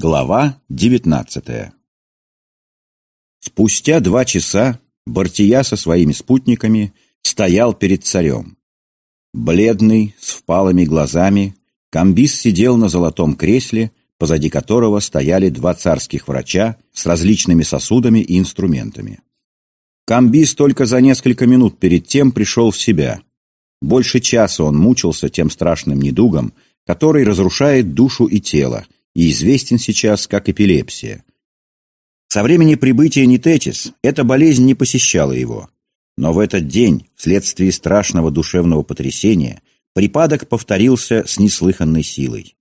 Глава девятнадцатая Спустя два часа Бартия со своими спутниками стоял перед царем. Бледный, с впалыми глазами, Камбис сидел на золотом кресле, позади которого стояли два царских врача с различными сосудами и инструментами. Камбис только за несколько минут перед тем пришел в себя. Больше часа он мучился тем страшным недугом, который разрушает душу и тело, и известен сейчас как эпилепсия. Со времени прибытия Нитетис эта болезнь не посещала его. Но в этот день, вследствие страшного душевного потрясения, припадок повторился с неслыханной силой.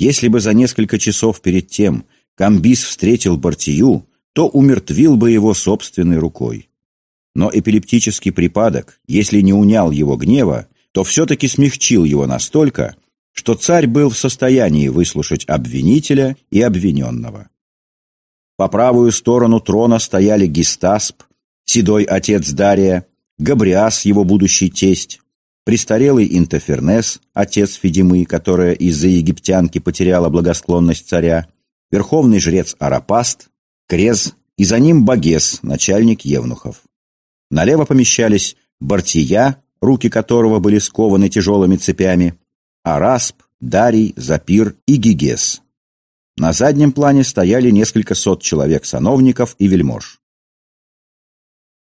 Если бы за несколько часов перед тем Камбис встретил Бартию, то умертвил бы его собственной рукой. Но эпилептический припадок, если не унял его гнева, то все-таки смягчил его настолько, что царь был в состоянии выслушать обвинителя и обвиненного. По правую сторону трона стояли Гистасп, седой отец Дария, Габриас, его будущий тесть, престарелый Интофернес, отец Федимы, которая из-за египтянки потеряла благосклонность царя, верховный жрец Арапаст, Крез и за ним Багес, начальник евнухов. Налево помещались Бартия, руки которого были скованы тяжелыми цепями, Арасп, Дарий, Запир и Гигес. На заднем плане стояли несколько сот человек-сановников и вельмож.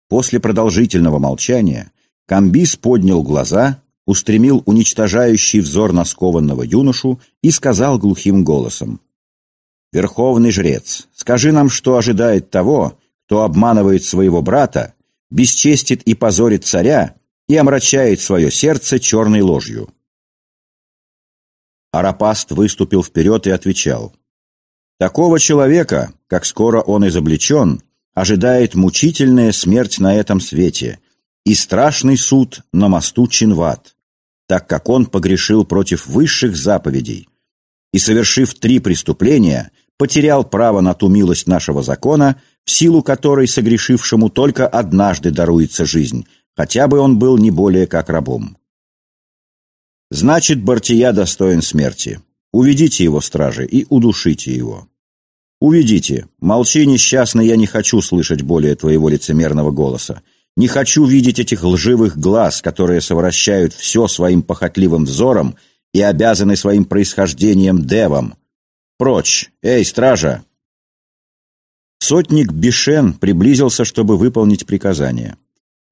После продолжительного молчания Камбис поднял глаза, устремил уничтожающий взор на скованного юношу и сказал глухим голосом. «Верховный жрец, скажи нам, что ожидает того, кто обманывает своего брата, бесчестит и позорит царя и омрачает свое сердце черной ложью». Арапаст выступил вперед и отвечал. «Такого человека, как скоро он изобличен, ожидает мучительная смерть на этом свете и страшный суд на мосту Чинват, так как он погрешил против высших заповедей и, совершив три преступления, потерял право на ту милость нашего закона, в силу которой согрешившему только однажды даруется жизнь, хотя бы он был не более как рабом. Значит, Бартия достоин смерти. Уведите его, стражи, и удушите его. Уведите. Молчи, несчастный, я не хочу слышать более твоего лицемерного голоса. Не хочу видеть этих лживых глаз, которые совращают все своим похотливым взором и обязаны своим происхождением девам. Прочь! Эй, стража!» Сотник Бишен приблизился, чтобы выполнить приказание.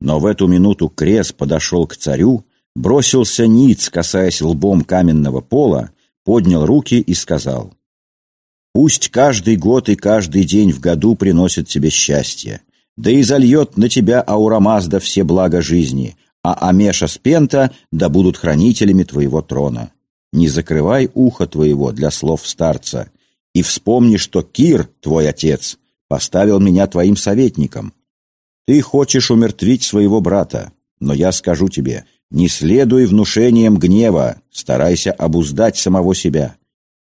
Но в эту минуту Крес подошел к царю бросился ниц, касаясь лбом каменного пола, поднял руки и сказал, «Пусть каждый год и каждый день в году приносит тебе счастье, да и зальет на тебя Аурамазда все блага жизни, а Амеша с да будут хранителями твоего трона. Не закрывай ухо твоего для слов старца, и вспомни, что Кир, твой отец, поставил меня твоим советником. Ты хочешь умертвить своего брата, но я скажу тебе — не следуй внушениям гнева, старайся обуздать самого себя.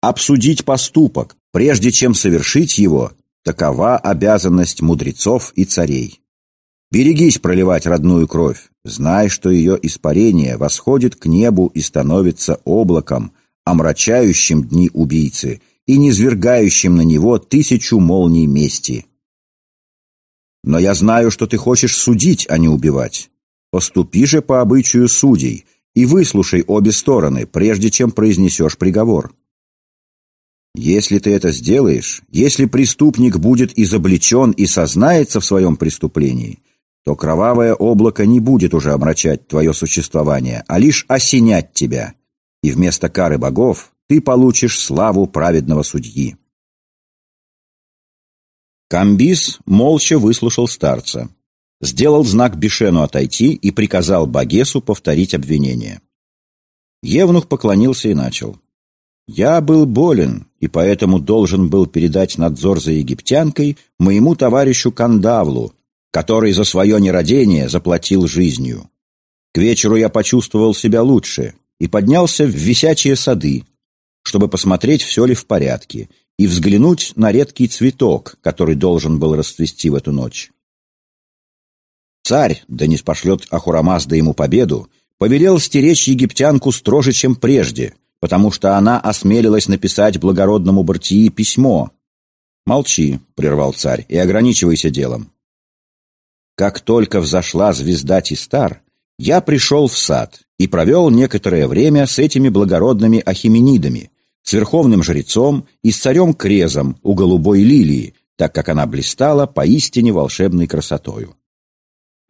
Обсудить поступок, прежде чем совершить его, такова обязанность мудрецов и царей. Берегись проливать родную кровь, знай, что ее испарение восходит к небу и становится облаком, омрачающим дни убийцы и низвергающим на него тысячу молний мести. Но я знаю, что ты хочешь судить, а не убивать. Поступи же по обычаю судей и выслушай обе стороны, прежде чем произнесешь приговор. Если ты это сделаешь, если преступник будет изобличен и сознается в своем преступлении, то кровавое облако не будет уже омрачать твое существование, а лишь осенять тебя, и вместо кары богов ты получишь славу праведного судьи. Камбис молча выслушал старца сделал знак Бишену отойти и приказал Багесу повторить обвинение. Евнух поклонился и начал. «Я был болен, и поэтому должен был передать надзор за египтянкой моему товарищу Кандавлу, который за свое нерадение заплатил жизнью. К вечеру я почувствовал себя лучше и поднялся в висячие сады, чтобы посмотреть, все ли в порядке, и взглянуть на редкий цветок, который должен был расцвести в эту ночь. Царь, да не спошлет Ахурамазда ему победу, повелел стеречь египтянку строже, чем прежде, потому что она осмелилась написать благородному Бартии письмо. «Молчи», — прервал царь, — «и ограничивайся делом». Как только взошла звезда Тистар, я пришел в сад и провел некоторое время с этими благородными ахименидами, с верховным жрецом и с царем Крезом у голубой лилии, так как она блистала поистине волшебной красотою.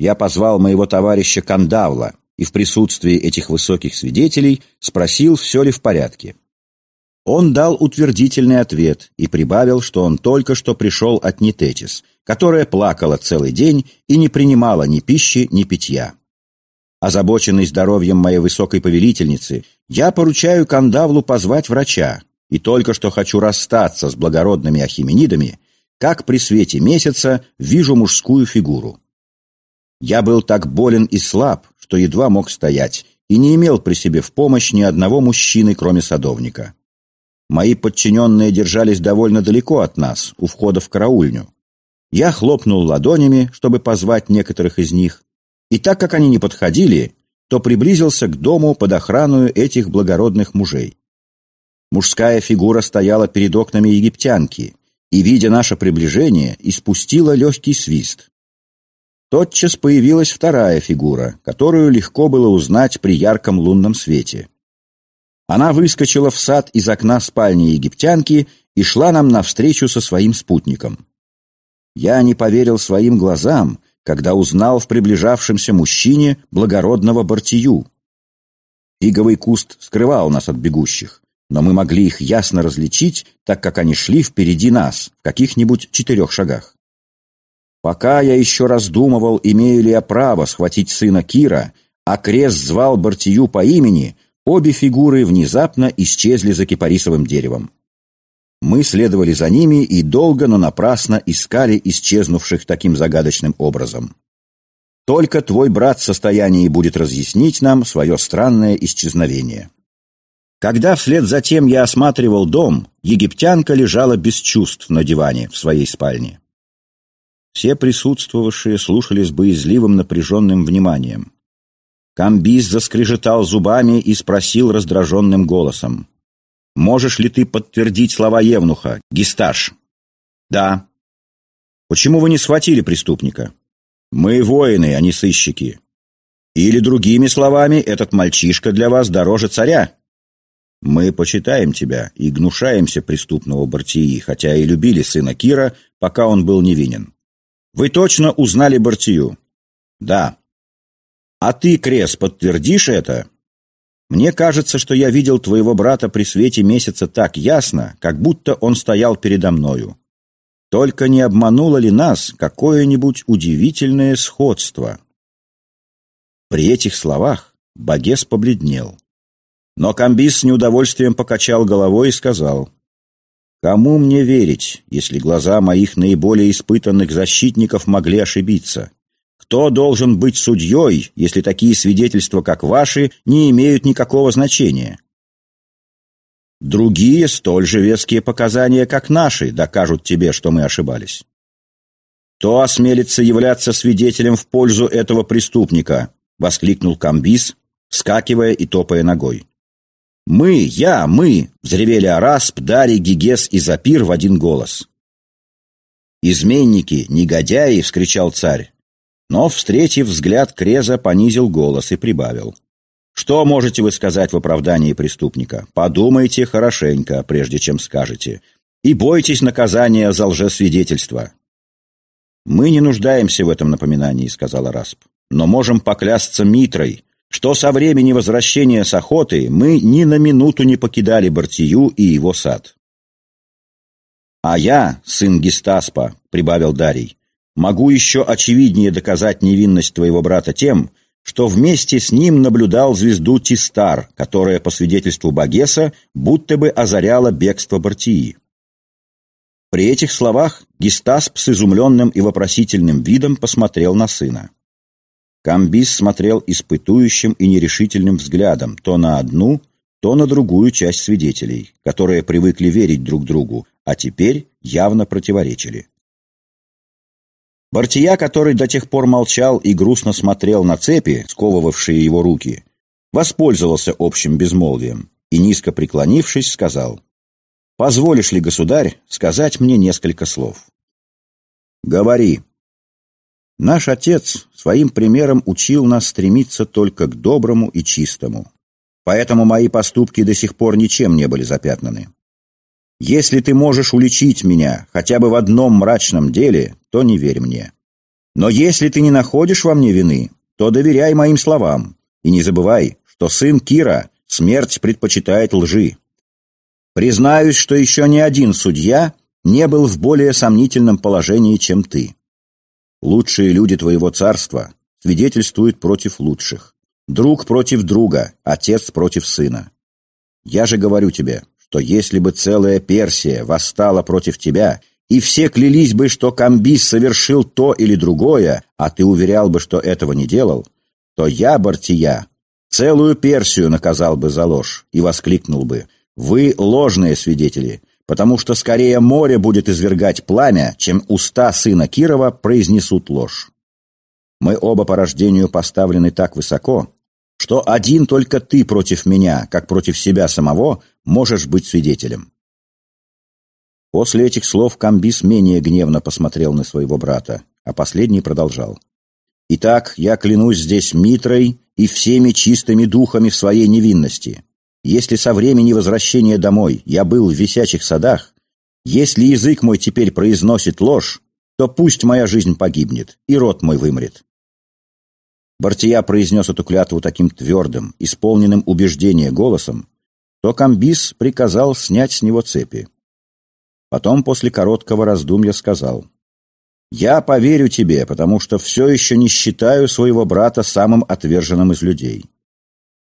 Я позвал моего товарища Кандавла и в присутствии этих высоких свидетелей спросил, все ли в порядке. Он дал утвердительный ответ и прибавил, что он только что пришел от Нитетис, которая плакала целый день и не принимала ни пищи, ни питья. Озабоченный здоровьем моей высокой повелительницы, я поручаю Кандавлу позвать врача, и только что хочу расстаться с благородными ахименидами, как при свете месяца вижу мужскую фигуру. Я был так болен и слаб, что едва мог стоять, и не имел при себе в помощь ни одного мужчины, кроме садовника. Мои подчиненные держались довольно далеко от нас, у входа в караульню. Я хлопнул ладонями, чтобы позвать некоторых из них, и так как они не подходили, то приблизился к дому под охрану этих благородных мужей. Мужская фигура стояла перед окнами египтянки и, видя наше приближение, испустила легкий свист. Тотчас появилась вторая фигура, которую легко было узнать при ярком лунном свете. Она выскочила в сад из окна спальни египтянки и шла нам навстречу со своим спутником. Я не поверил своим глазам, когда узнал в приближавшемся мужчине благородного Бартию. Фиговый куст скрывал нас от бегущих, но мы могли их ясно различить, так как они шли впереди нас, в каких-нибудь четырех шагах. Пока я еще раздумывал, имею ли я право схватить сына Кира, а крест звал Бартию по имени, обе фигуры внезапно исчезли за кипарисовым деревом. Мы следовали за ними и долго, но напрасно искали исчезнувших таким загадочным образом. Только твой брат в состоянии будет разъяснить нам свое странное исчезновение. Когда вслед за тем я осматривал дом, египтянка лежала без чувств на диване в своей спальне. Все присутствовавшие слушали с боязливым напряженным вниманием. Камбиз заскрежетал зубами и спросил раздраженным голосом. Можешь ли ты подтвердить слова Евнуха, Гисташ? Да. Почему вы не схватили преступника? Мы воины, а не сыщики. Или другими словами, этот мальчишка для вас дороже царя. Мы почитаем тебя и гнушаемся преступного Бартии, хотя и любили сына Кира, пока он был невинен. Вы точно узнали Бартию? Да. А ты, Крес, подтвердишь это? Мне кажется, что я видел твоего брата при свете месяца так ясно, как будто он стоял передо мною. Только не обмануло ли нас какое-нибудь удивительное сходство? При этих словах Багес побледнел. Но Камбис с неудовольствием покачал головой и сказал, «Кому мне верить, если глаза моих наиболее испытанных защитников могли ошибиться? Кто должен быть судьей, если такие свидетельства, как ваши, не имеют никакого значения? Другие, столь же веские показания, как наши, докажут тебе, что мы ошибались. Кто осмелится являться свидетелем в пользу этого преступника? Воскликнул Камбис, скакивая и топая ногой. «Мы, я, мы!» — взревели Арасп, Дарий, Гигес и Запир в один голос. «Изменники, негодяи!» — вскричал царь. Но, встретив взгляд Креза, понизил голос и прибавил. «Что можете вы сказать в оправдании преступника? Подумайте хорошенько, прежде чем скажете. И бойтесь наказания за лжесвидетельство». «Мы не нуждаемся в этом напоминании», — сказала Расп. «Но можем поклясться Митрой, что со времени возвращения с охоты мы ни на минуту не покидали Бартию и его сад». «А я, сын Гестаспа», — прибавил Дарий, Могу еще очевиднее доказать невинность твоего брата тем, что вместе с ним наблюдал звезду Тистар, которая, по свидетельству Багеса, будто бы озаряла бегство Бартии. При этих словах Гистасп с изумленным и вопросительным видом посмотрел на сына. Камбис смотрел испытующим и нерешительным взглядом то на одну, то на другую часть свидетелей, которые привыкли верить друг другу, а теперь явно противоречили. Бартия, который до тех пор молчал и грустно смотрел на цепи, сковывавшие его руки, воспользовался общим безмолвием и, низко преклонившись, сказал, «Позволишь ли, государь, сказать мне несколько слов?» «Говори». Наш отец своим примером учил нас стремиться только к доброму и чистому. Поэтому мои поступки до сих пор ничем не были запятнаны. Если ты можешь уличить меня хотя бы в одном мрачном деле, то не верь мне. Но если ты не находишь во мне вины, то доверяй моим словам и не забывай, что сын Кира смерть предпочитает лжи. Признаюсь, что еще ни один судья не был в более сомнительном положении, чем ты. Лучшие люди твоего царства свидетельствуют против лучших. Друг против друга, отец против сына. Я же говорю тебе, что если бы целая Персия восстала против тебя, и все клялись бы, что Камбис совершил то или другое, а ты уверял бы, что этого не делал, то я, Бартия, целую Персию наказал бы за ложь и воскликнул бы «Вы ложные свидетели, потому что скорее море будет извергать пламя, чем уста сына Кирова произнесут ложь». Мы оба по рождению поставлены так высоко, что один только ты против меня, как против себя самого, можешь быть свидетелем. После этих слов Камбис менее гневно посмотрел на своего брата, а последний продолжал. «Итак, я клянусь здесь Митрой и всеми чистыми духами в своей невинности. Если со времени возвращения домой я был в висячих садах, если язык мой теперь произносит ложь, то пусть моя жизнь погибнет, и род мой вымрет. Бартия произнес эту клятву таким твердым, исполненным убеждения голосом, то Камбис приказал снять с него цепи. Потом, после короткого раздумья, сказал, «Я поверю тебе, потому что все еще не считаю своего брата самым отверженным из людей.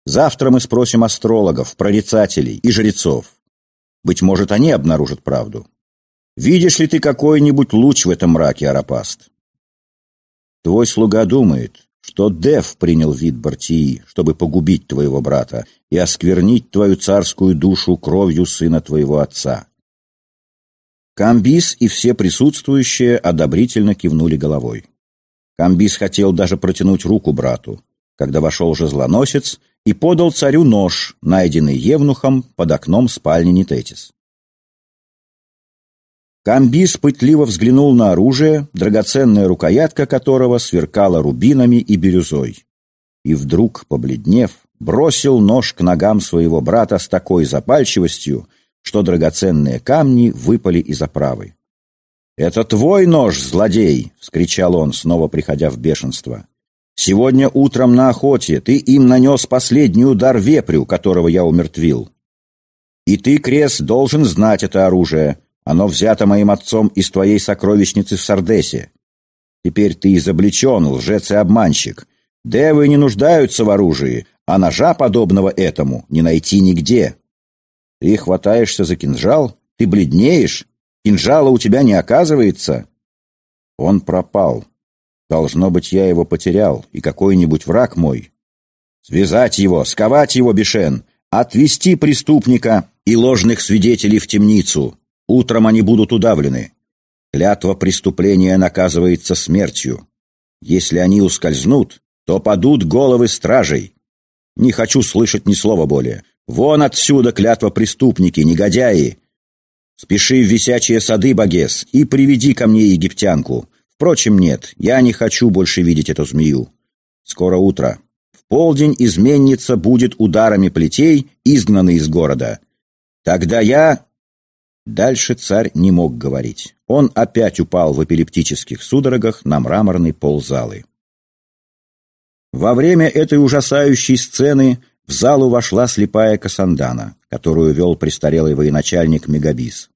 Завтра мы спросим астрологов, прорицателей и жрецов. Быть может, они обнаружат правду. Видишь ли ты какой-нибудь луч в этом мраке, Арапаст? Твой слуга думает, что Дев принял вид Бартии, чтобы погубить твоего брата и осквернить твою царскую душу кровью сына твоего отца. Камбис и все присутствующие одобрительно кивнули головой. Камбис хотел даже протянуть руку брату, когда вошел жезлоносец и подал царю нож, найденный евнухом под окном спальни Нитетис. Камбис пытливо взглянул на оружие, драгоценная рукоятка которого сверкала рубинами и бирюзой. И вдруг, побледнев, бросил нож к ногам своего брата с такой запальчивостью, что драгоценные камни выпали из оправы. «Это твой нож, злодей!» — вскричал он, снова приходя в бешенство. «Сегодня утром на охоте ты им нанес последний удар вепрю, которого я умертвил. И ты, Крес, должен знать это оружие, оно взято моим отцом из твоей сокровищницы в Сардесе. Теперь ты изобличен, лжец и обманщик. Девы не нуждаются в оружии, а ножа, подобного этому, не найти нигде. Ты хватаешься за кинжал? Ты бледнеешь? Кинжала у тебя не оказывается? Он пропал. Должно быть, я его потерял, и какой-нибудь враг мой. Связать его, сковать его, Бешен, отвести преступника и ложных свидетелей в темницу. Утром они будут удавлены. Клятва преступления наказывается смертью. Если они ускользнут, то падут головы стражей. Не хочу слышать ни слова более. Вон отсюда клятва преступники, негодяи. Спеши в висячие сады, Багес, и приведи ко мне египтянку. Впрочем, нет, я не хочу больше видеть эту змею. Скоро утро. В полдень изменница будет ударами плетей изгнана из города. Тогда я Дальше царь не мог говорить. Он опять упал в эпилептических судорогах на мраморный пол залы. Во время этой ужасающей сцены в залу вошла слепая Касандана, которую вел престарелый военачальник Мегабис.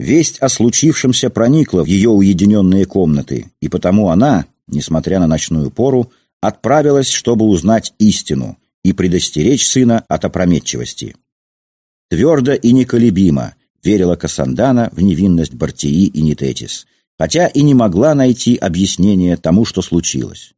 Весть о случившемся проникла в ее уединенные комнаты, и потому она, несмотря на ночную пору, отправилась, чтобы узнать истину и предостеречь сына от опрометчивости. Твердо и неколебимо, верила Кассандана в невинность Бартии и Нитетис, хотя и не могла найти объяснение тому, что случилось.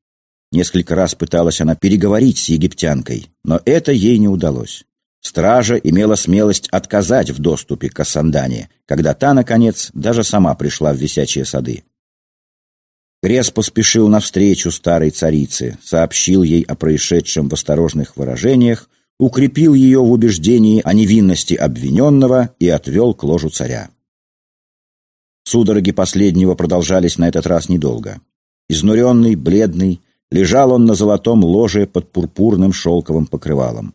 Несколько раз пыталась она переговорить с египтянкой, но это ей не удалось. Стража имела смелость отказать в доступе к Кассандане, когда та, наконец, даже сама пришла в висячие сады. Крес поспешил навстречу старой царице, сообщил ей о происшедшем в осторожных выражениях, укрепил ее в убеждении о невинности обвиненного и отвел к ложу царя. Судороги последнего продолжались на этот раз недолго. Изнуренный, бледный, лежал он на золотом ложе под пурпурным шелковым покрывалом.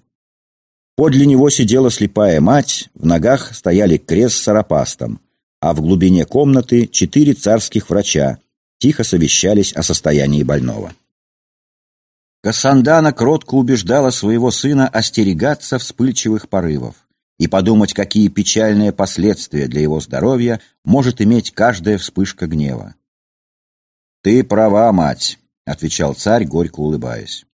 Подле него сидела слепая мать, в ногах стояли крест с арапастом, а в глубине комнаты четыре царских врача тихо совещались о состоянии больного. Кассандана кротко убеждала своего сына остерегаться вспыльчивых порывов и подумать, какие печальные последствия для его здоровья может иметь каждая вспышка гнева. «Ты права, мать», — отвечал царь, горько улыбаясь.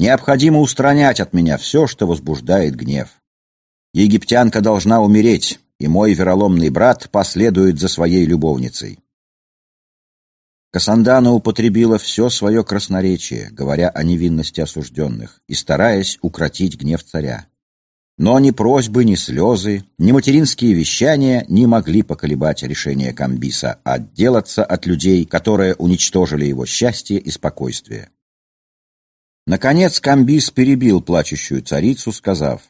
«Необходимо устранять от меня все, что возбуждает гнев. Египтянка должна умереть, и мой вероломный брат последует за своей любовницей. Касандана употребила все свое красноречие, говоря о невинности осужденных и стараясь укротить гнев царя. Но ни просьбы, ни слезы, ни материнские вещания не могли поколебать решение Камбиса отделаться от людей, которые уничтожили его счастье и спокойствие. Наконец Камбис перебил плачущую царицу, сказав,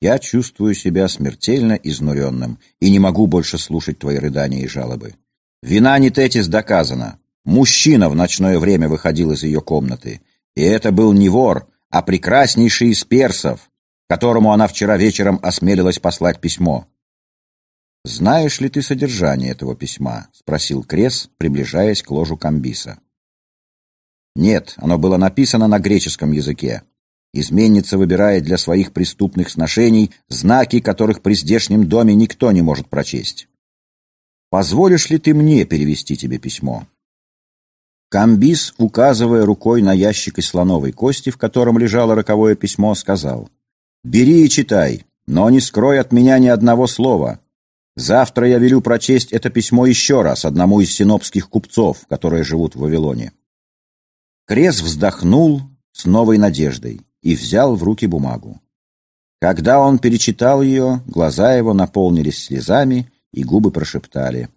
«Я чувствую себя смертельно изнуренным и не могу больше слушать твои рыдания и жалобы. Вина Нитетис доказана, Мужчина в ночное время выходил из ее комнаты. И это был не вор, а прекраснейший из персов, которому она вчера вечером осмелилась послать письмо. «Знаешь ли ты содержание этого письма?» — спросил Крес, приближаясь к ложу Камбиса. «Нет, оно было написано на греческом языке. Изменница выбирает для своих преступных сношений знаки, которых при здешнем доме никто не может прочесть. Позволишь ли ты мне перевести тебе письмо?» Камбис, указывая рукой на ящик из слоновой кости, в котором лежало роковое письмо, сказал, «Бери и читай, но не скрой от меня ни одного слова. Завтра я велю прочесть это письмо еще раз одному из синопских купцов, которые живут в Вавилоне». Крес вздохнул с новой надеждой и взял в руки бумагу. Когда он перечитал ее, глаза его наполнились слезами, и губы прошептали.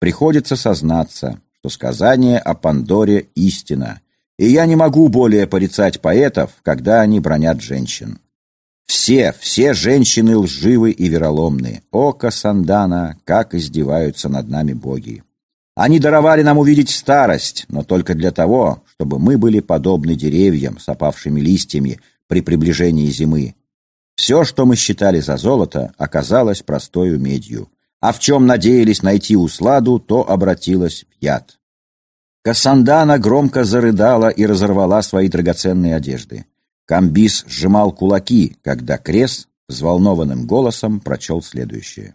«Приходится сознаться, что сказание о Пандоре — истина, и я не могу более порицать поэтов, когда они бронят женщин. Все, все женщины лживы и вероломны. О, Кассандана, как издеваются над нами боги! Они даровали нам увидеть старость, но только для того, чтобы мы были подобны деревьям с опавшими листьями при приближении зимы. Все, что мы считали за золото, оказалось простою медью а в чем надеялись найти усладу, то обратилась в яд. Кассандана громко зарыдала и разорвала свои драгоценные одежды. Камбис сжимал кулаки, когда Крес взволнованным голосом прочел следующее.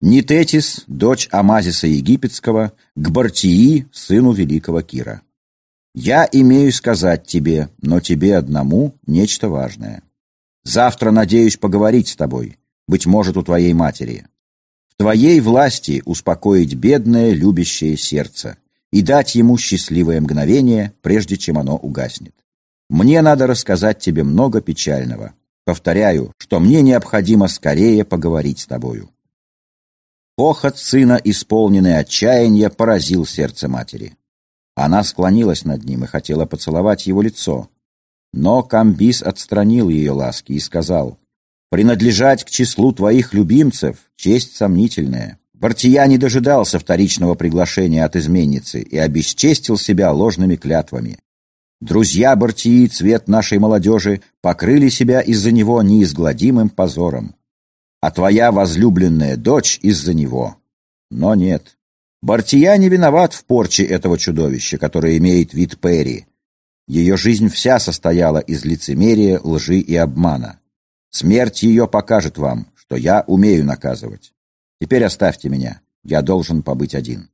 Нитетис, дочь Амазиса Египетского, к Бартии, сыну великого Кира. Я имею сказать тебе, но тебе одному нечто важное. Завтра надеюсь поговорить с тобой, быть может, у твоей матери твоей власти успокоить бедное, любящее сердце и дать ему счастливое мгновение, прежде чем оно угаснет. Мне надо рассказать тебе много печального. Повторяю, что мне необходимо скорее поговорить с тобою. Похот сына, исполненный отчаяния, поразил сердце матери. Она склонилась над ним и хотела поцеловать его лицо. Но Камбис отстранил ее ласки и сказал, Принадлежать к числу твоих любимцев — честь сомнительная. Бартия не дожидался вторичного приглашения от изменницы и обесчестил себя ложными клятвами. Друзья Бартии, цвет нашей молодежи, покрыли себя из-за него неизгладимым позором. А твоя возлюбленная дочь из-за него. Но нет. Бартия не виноват в порче этого чудовища, которое имеет вид Перри. Ее жизнь вся состояла из лицемерия, лжи и обмана. Смерть ее покажет вам, что я умею наказывать. Теперь оставьте меня, я должен побыть один».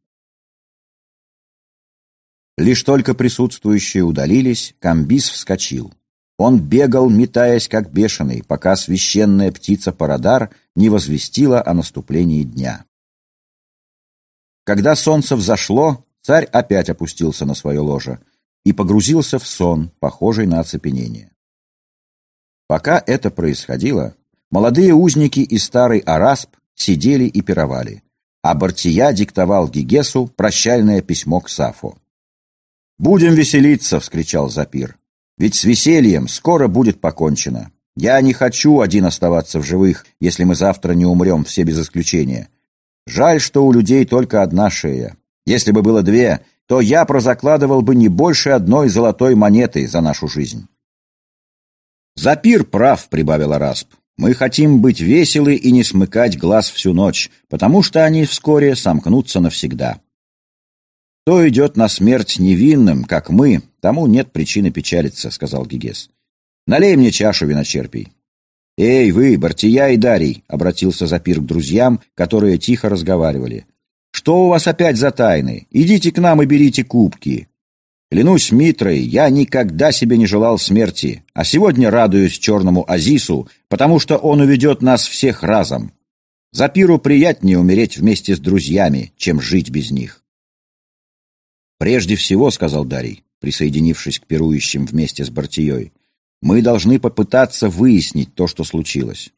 Лишь только присутствующие удалились, Камбис вскочил. Он бегал, метаясь как бешеный, пока священная птица Парадар не возвестила о наступлении дня. Когда солнце взошло, царь опять опустился на свое ложе и погрузился в сон, похожий на оцепенение. Пока это происходило, молодые узники и старый Арасп сидели и пировали, а Бартия диктовал Гигесу прощальное письмо к Сафу. «Будем веселиться!» — вскричал Запир. «Ведь с весельем скоро будет покончено. Я не хочу один оставаться в живых, если мы завтра не умрем все без исключения. Жаль, что у людей только одна шея. Если бы было две, то я прозакладывал бы не больше одной золотой монеты за нашу жизнь. «Запир прав», — прибавила Расп. «Мы хотим быть веселы и не смыкать глаз всю ночь, потому что они вскоре сомкнутся навсегда». «Кто идет на смерть невинным, как мы, тому нет причины печалиться», — сказал Гигес. Налей мне чашу виночерпий». «Эй, вы, Бартия и Дарий!» — обратился Запир к друзьям, которые тихо разговаривали. «Что у вас опять за тайны? Идите к нам и берите кубки. Клянусь Митрой, я никогда себе не желал смерти, а сегодня радуюсь черному Азису, потому что он уведет нас всех разом. Запиру приятнее умереть вместе с друзьями, чем жить без них». «Прежде всего, — сказал Дарий, присоединившись к пирующим вместе с Бартией, — мы должны попытаться выяснить то, что случилось.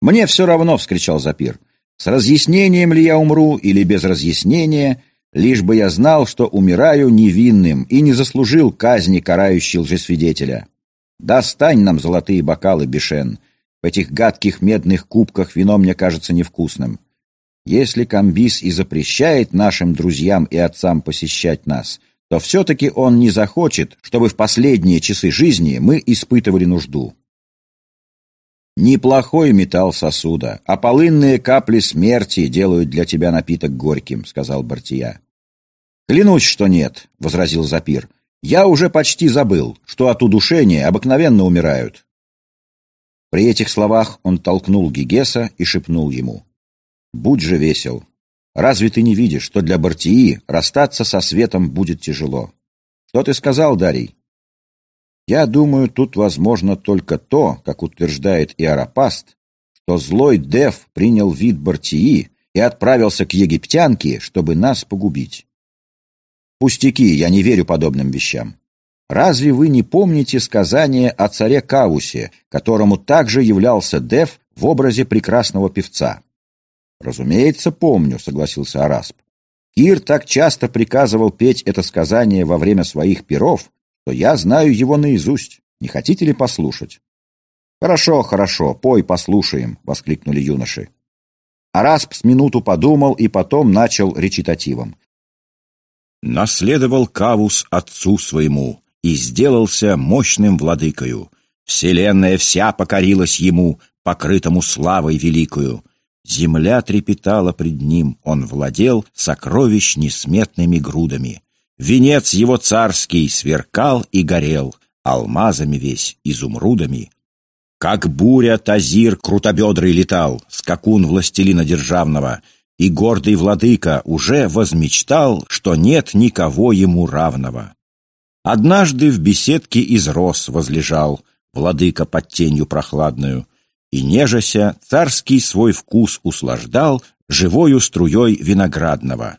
«Мне все равно!» — вскричал Запир. «С разъяснением ли я умру или без разъяснения, лишь бы я знал, что умираю невинным и не заслужил казни, карающей лжесвидетеля. Достань нам золотые бокалы, Бешен. В этих гадких медных кубках вино мне кажется невкусным. Если Камбис и запрещает нашим друзьям и отцам посещать нас, то все-таки он не захочет, чтобы в последние часы жизни мы испытывали нужду. «Неплохой металл сосуда, а полынные капли смерти делают для тебя напиток горьким», — сказал Бартия. «Клянусь, что нет», — возразил Запир. «Я уже почти забыл, что от удушения обыкновенно умирают». При этих словах он толкнул Гигеса и шепнул ему. «Будь же весел, Разве ты не видишь, что для Бартии расстаться со светом будет тяжело? Что ты сказал, Дарий? Я думаю, тут возможно только то, как утверждает Иоропаст, что злой Дев принял вид Бартии и отправился к египтянке, чтобы нас погубить. Пустяки, я не верю подобным вещам. Разве вы не помните сказание о царе Кавусе, которому также являлся Дев в образе прекрасного певца? «Разумеется, помню», — согласился Арасп. «Кир так часто приказывал петь это сказание во время своих перов, что я знаю его наизусть. Не хотите ли послушать?» «Хорошо, хорошо, пой, послушаем», — воскликнули юноши. Арасп с минуту подумал и потом начал речитативом. «Наследовал Кавус отцу своему и сделался мощным владыкою. Вселенная вся покорилась ему, покрытому славой великою. Земля трепетала пред ним, он владел сокровищ несметными грудами. Венец его царский сверкал и горел, алмазами весь, изумрудами. Как буря Тазир крутобедрый летал, скакун властелина державного, и гордый владыка уже возмечтал, что нет никого ему равного. Однажды в беседке из роз возлежал, владыка под тенью прохладную, и, нежася, царский свой вкус услаждал живою струей виноградного.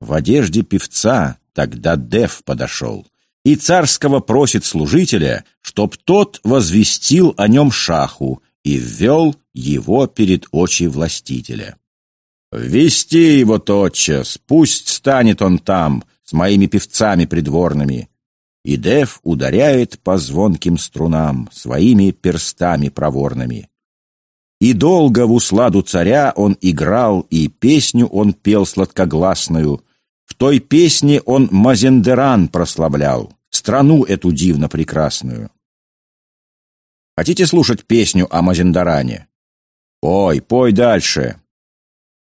В одежде певца тогда Дев подошел, и царского просит служителя, чтоб тот возвестил о нем шаху и ввел его перед очи властителя. «Ввести его тотчас, пусть станет он там, с моими певцами придворными». И Дев ударяет по звонким струнам своими перстами проворными. И долго в усладу царя он играл, и песню он пел сладкогласную. В той песне он Мазендеран прославлял, страну эту дивно прекрасную. Хотите слушать песню о Мазендаране? Пой, пой дальше.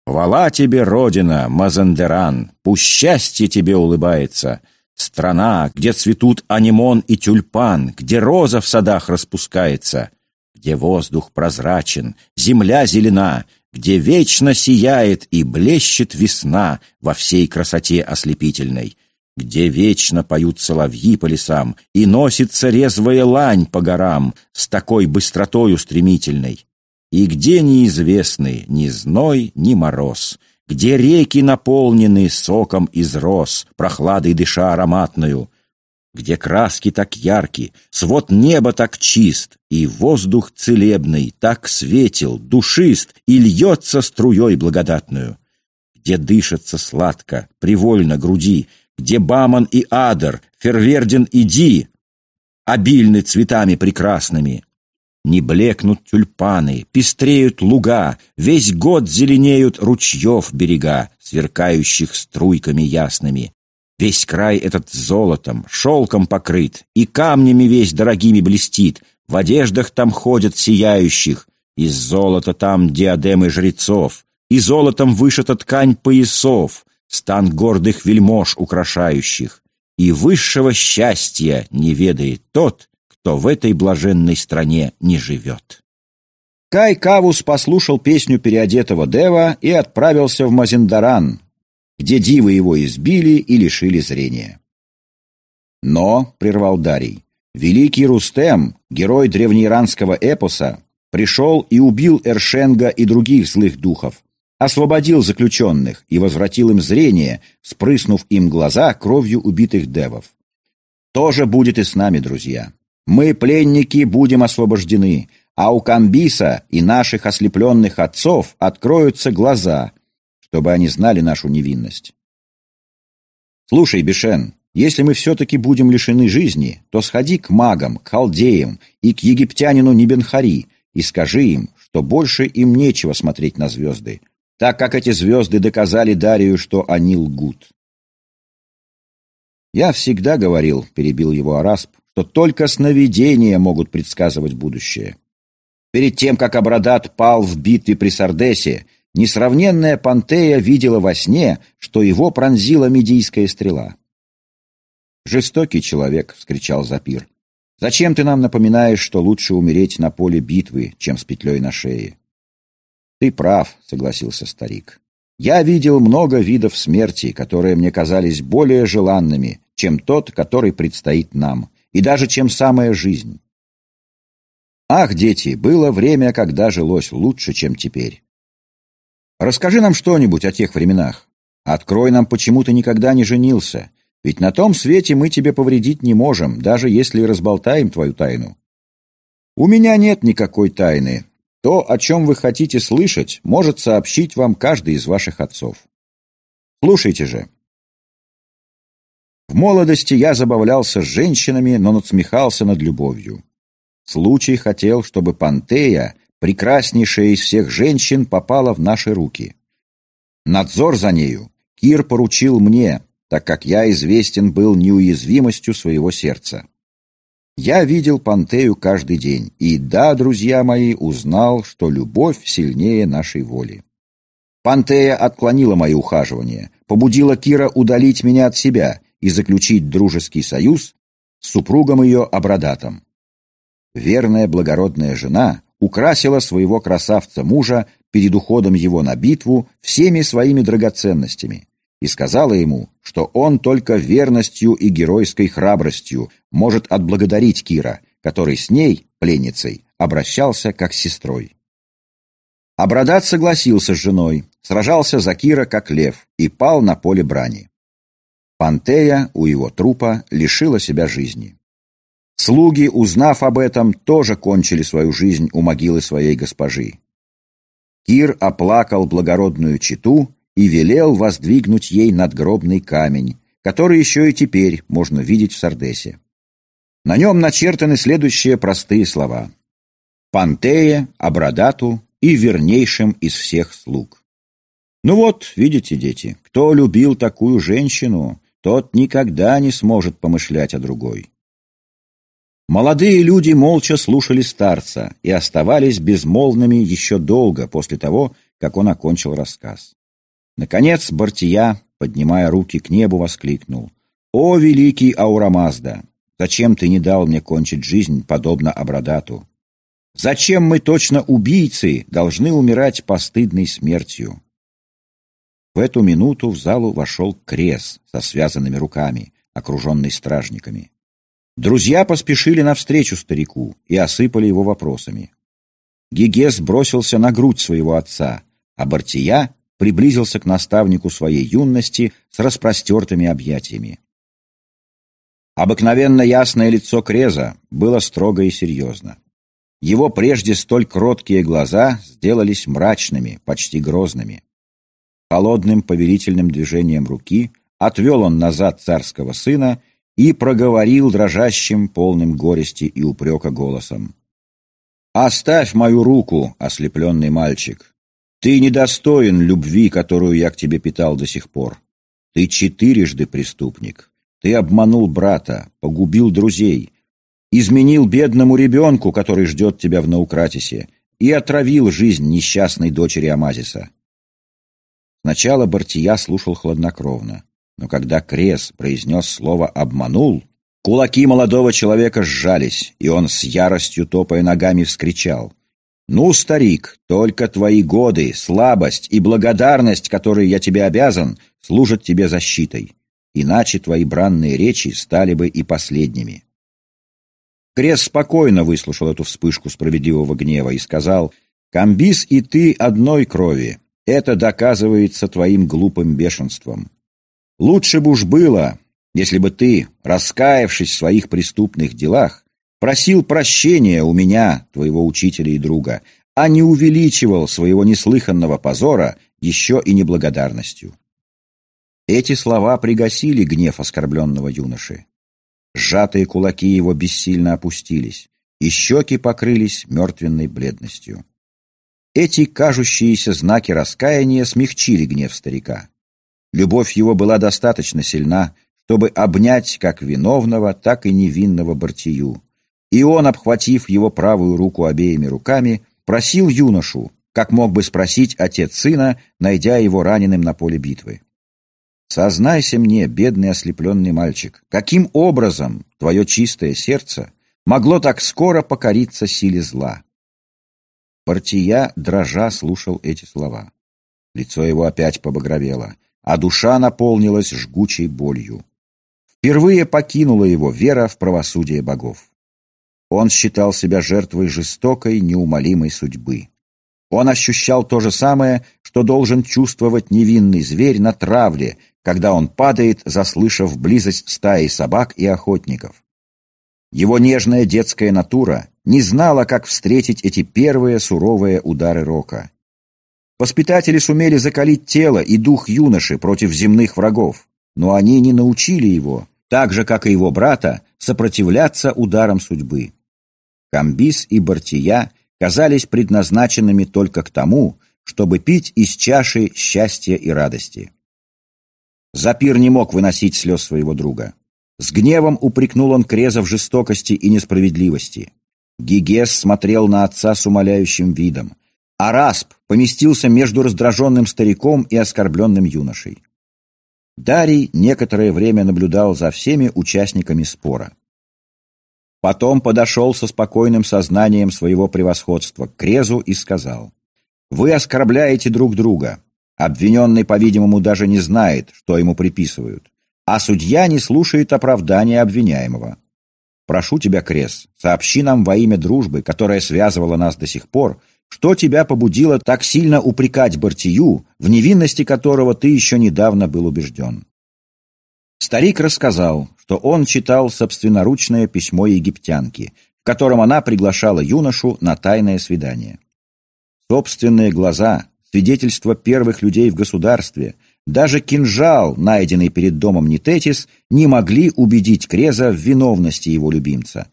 Хвала тебе, Родина, Мазендеран, пусть счастье тебе улыбается. Страна, где цветут анимон и тюльпан, где роза в садах распускается — где воздух прозрачен, земля зелена, где вечно сияет и блещет весна во всей красоте ослепительной, где вечно поют соловьи по лесам и носится резвая лань по горам с такой быстротою стремительной, и где неизвестны ни зной, ни мороз, где реки наполнены соком из роз, прохладой дыша ароматную, где краски так ярки, свод неба так чист, и воздух целебный так светел, душист и льется струей благодатную, где дышится сладко, привольно груди, где Баман и Адер, Ферверден и Ди, обильны цветами прекрасными, Не блекнут тюльпаны, пестреют луга, Весь год зеленеют ручьев берега, Сверкающих струйками ясными. Весь край этот золотом, шелком покрыт, И камнями весь дорогими блестит, В одеждах там ходят сияющих, Из золота там диадемы жрецов, И золотом вышита ткань поясов, Стан гордых вельмож украшающих. И высшего счастья не ведает тот, кто в этой блаженной стране не живет. Кай Кавус послушал песню переодетого Дева и отправился в Мазендаран, где дивы его избили и лишили зрения. Но, — прервал Дарий, — великий Рустем, герой древнеиранского эпоса, пришел и убил Эршенга и других злых духов, освободил заключенных и возвратил им зрение, спрыснув им глаза кровью убитых девов. То же будет и с нами, друзья. Мы, пленники, будем освобождены, а у Камбиса и наших ослепленных отцов откроются глаза, чтобы они знали нашу невинность. Слушай, Бешен, если мы все-таки будем лишены жизни, то сходи к магам, к халдеям и к египтянину Небенхари и скажи им, что больше им нечего смотреть на звезды, так как эти звезды доказали Дарию, что они лгут. «Я всегда говорил», — перебил его Арасп, что только сновидения могут предсказывать будущее. Перед тем, как Абрадат пал в битве при Сардесе, несравненная Пантея видела во сне, что его пронзила медийская стрела. «Жестокий человек!» — вскричал Запир. «Зачем ты нам напоминаешь, что лучше умереть на поле битвы, чем с петлей на шее?» «Ты прав», — согласился старик. «Я видел много видов смерти, которые мне казались более желанными, чем тот, который предстоит нам и даже чем самая жизнь. Ах, дети, было время, когда жилось лучше, чем теперь. Расскажи нам что-нибудь о тех временах. Открой нам, почему ты никогда не женился. Ведь на том свете мы тебе повредить не можем, даже если разболтаем твою тайну. У меня нет никакой тайны. То, о чем вы хотите слышать, может сообщить вам каждый из ваших отцов. Слушайте же. В молодости я забавлялся с женщинами, но надсмехался над любовью. Случай хотел, чтобы Пантея, прекраснейшая из всех женщин, попала в наши руки. Надзор за нею Кир поручил мне, так как я известен был неуязвимостью своего сердца. Я видел Пантею каждый день, и да, друзья мои, узнал, что любовь сильнее нашей воли. Пантея отклонила мои ухаживания, побудила Кира удалить меня от себя и заключить дружеский союз с супругом ее Абрадатом. Верная благородная жена украсила своего красавца-мужа перед уходом его на битву всеми своими драгоценностями и сказала ему, что он только верностью и геройской храбростью может отблагодарить Кира, который с ней, пленницей, обращался как с сестрой. Абрадат согласился с женой, сражался за Кира как лев и пал на поле брани. Пантея у его трупа лишила себя жизни. Слуги, узнав об этом, тоже кончили свою жизнь у могилы своей госпожи. Кир оплакал благородную читу и велел воздвигнуть ей надгробный камень, который еще и теперь можно видеть в Сардесе. На нем начертаны следующие простые слова. «Пантея, Абрадату и вернейшим из всех слуг». Ну вот, видите, дети, кто любил такую женщину, тот никогда не сможет помышлять о другой. Молодые люди молча слушали старца и оставались безмолвными еще долго после того, как он окончил рассказ. Наконец Бартия, поднимая руки к небу, воскликнул. «О, великий Аурамазда! Зачем ты не дал мне кончить жизнь, подобно Абрадату? Зачем мы, точно убийцы, должны умирать постыдной смертью?» В эту минуту в залу вошел Крес со связанными руками, окруженный стражниками. Друзья поспешили навстречу старику и осыпали его вопросами. Гигес бросился на грудь своего отца, а Бартия приблизился к наставнику своей юности с распростертыми объятиями. Обыкновенно ясное лицо Креза было строго и серьезно. Его прежде столь кроткие глаза сделались мрачными, почти грозными. Холодным повелительным движением руки отвел он назад царского сына и проговорил дрожащим, полным горести и упрека голосом. «Оставь мою руку, ослепленный мальчик. Ты недостоин любви, которую я к тебе питал до сих пор. Ты четырежды преступник. Ты обманул брата, погубил друзей, изменил бедному ребенку, который ждет тебя в Наукратисе, и отравил жизнь несчастной дочери Амазиса. Сначала Бартия слушал хладнокровно, но когда Крес произнес слово «обманул», кулаки молодого человека сжались, и он с яростью топая ногами вскричал «Ну, старик, только твои годы, слабость и благодарность, которые я тебе обязан, служат тебе защитой, иначе твои бранные речи стали бы и последними». Крес спокойно выслушал эту вспышку справедливого гнева и сказал, «Камбис и ты одной крови. Это доказывается твоим глупым бешенством. Лучше бы уж было, если бы ты, раскаявшись в своих преступных делах, просил прощения у меня, твоего учителя и друга, а не увеличивал своего неслыханного позора еще и неблагодарностью». Эти слова пригасили гнев оскорбленного юноши. Сжатые кулаки его бессильно опустились, и щеки покрылись мертвенной бледностью. Эти кажущиеся знаки раскаяния смягчили гнев старика. Любовь его была достаточно сильна, чтобы обнять как виновного, так и невинного Бартию. И он, обхватив его правую руку обеими руками, просил юношу, как мог бы спросить отец сына, найдя его раненым на поле битвы. Сознайся мне, бедный ослепленный мальчик, каким образом твое чистое сердце могло так скоро покориться силе зла? Партия, дрожа, слушал эти слова. Лицо его опять побагровело, а душа наполнилась жгучей болью. Впервые покинула его вера в правосудие богов. Он считал себя жертвой жестокой, неумолимой судьбы. Он ощущал то же самое, что должен чувствовать невинный зверь на травле, когда он падает, заслышав близость стаи собак и охотников. Его нежная детская натура не знала, как встретить эти первые суровые удары рока. Воспитатели сумели закалить тело и дух юноши против земных врагов, но они не научили его, так же, как и его брата, сопротивляться ударам судьбы. Камбис и Бартия казались предназначенными только к тому, чтобы пить из чаши счастья и радости. Запир не мог выносить слез своего друга. С гневом упрекнул он Креза в жестокости и несправедливости. Гигес смотрел на отца с умоляющим видом, а Расп поместился между раздраженным стариком и оскорбленным юношей. Дарий некоторое время наблюдал за всеми участниками спора. Потом подошел со спокойным сознанием своего превосходства к Крезу и сказал, «Вы оскорбляете друг друга. Обвиненный, по-видимому, даже не знает, что ему приписывают, а судья не слушает оправдания обвиняемого. Прошу тебя, Крес, сообщи нам во имя дружбы, которая связывала нас до сих пор, что тебя побудило так сильно упрекать Бартию, в невинности которого ты еще недавно был убежден. Старик рассказал, что он читал собственноручное письмо египтянки, в котором она приглашала юношу на тайное свидание. Собственные глаза, свидетельство первых людей в государстве, даже кинжал, найденный перед домом Нитетис, не могли убедить Креза в виновности его любимца.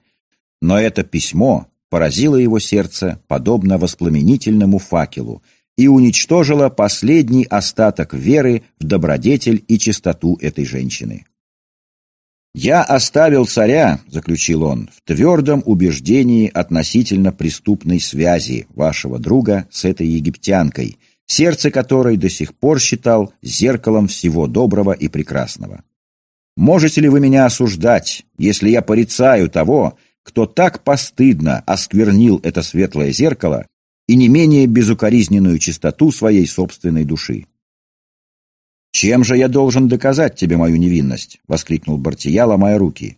Но это письмо поразило его сердце, подобно воспламенительному факелу, и уничтожило последний остаток веры в добродетель и чистоту этой женщины. «Я оставил царя», — заключил он, — «в твердом убеждении относительно преступной связи вашего друга с этой египтянкой, сердце которой до сих пор считал зеркалом всего доброго и прекрасного. Можете ли вы меня осуждать, если я порицаю того, кто так постыдно осквернил это светлое зеркало и не менее безукоризненную чистоту своей собственной души? «Чем же я должен доказать тебе мою невинность?» — воскликнул Бартия, ломая руки.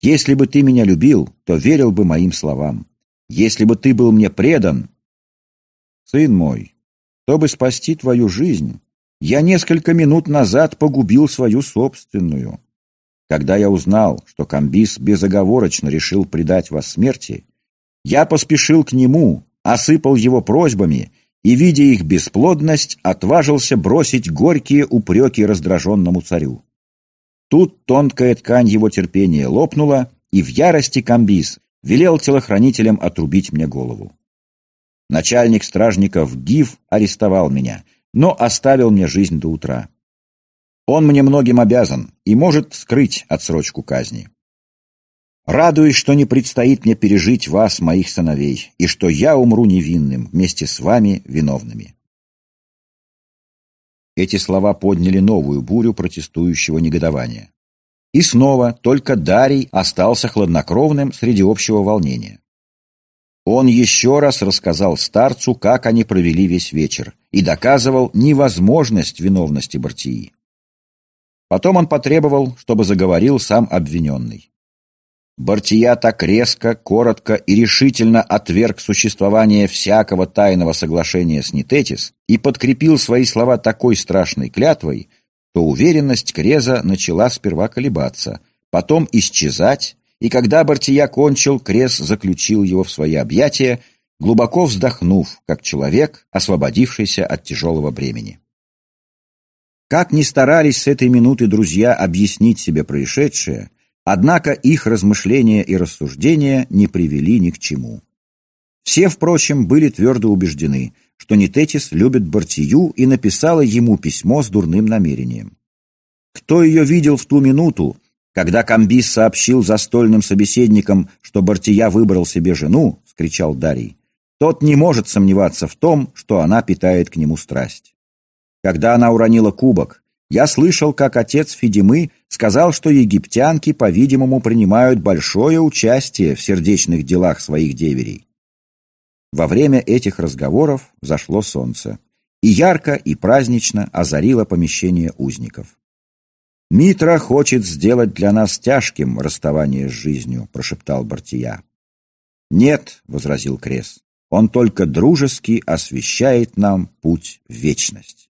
«Если бы ты меня любил, то верил бы моим словам. Если бы ты был мне предан...» «Сын мой, чтобы спасти твою жизнь, я несколько минут назад погубил свою собственную. Когда я узнал, что Камбис безоговорочно решил предать вас смерти, я поспешил к нему, осыпал его просьбами и, видя их бесплодность, отважился бросить горькие упреки раздраженному царю. Тут тонкая ткань его терпения лопнула, и в ярости Камбис велел телохранителям отрубить мне голову. Начальник стражников Гив арестовал меня, но оставил мне жизнь до утра. Он мне многим обязан и может скрыть отсрочку казни. Радуюсь, что не предстоит мне пережить вас, моих сыновей, и что я умру невинным вместе с вами виновными. Эти слова подняли новую бурю протестующего негодования. И снова только Дарий остался хладнокровным среди общего волнения. Он еще раз рассказал старцу, как они провели весь вечер, и доказывал невозможность виновности Бартии. Потом он потребовал, чтобы заговорил сам обвиненный. Бартия так резко, коротко и решительно отверг существование всякого тайного соглашения с Нитетис и подкрепил свои слова такой страшной клятвой, что уверенность Креза начала сперва колебаться, потом исчезать, и когда Бартия кончил, Крес заключил его в свои объятия, глубоко вздохнув, как человек, освободившийся от тяжелого бремени. Как ни старались с этой минуты друзья объяснить себе происшедшее, однако их размышления и рассуждения не привели ни к чему. Все, впрочем, были твердо убеждены, что Нитетис любит Бартию и написала ему письмо с дурным намерением. Кто ее видел в ту минуту, когда Камбис сообщил застольным собеседникам, что Бартия выбрал себе жену, — скричал Дарий, — тот не может сомневаться в том, что она питает к нему страсть. Когда она уронила кубок, я слышал, как отец Федимы сказал, что египтянки, по-видимому, принимают большое участие в сердечных делах своих деверей. Во время этих разговоров зашло солнце, и ярко и празднично озарило помещение узников. «Митра хочет сделать для нас тяжким расставание с жизнью», — прошептал Бартия. «Нет», — возразил Крес, — «он только дружески освещает нам путь в вечность».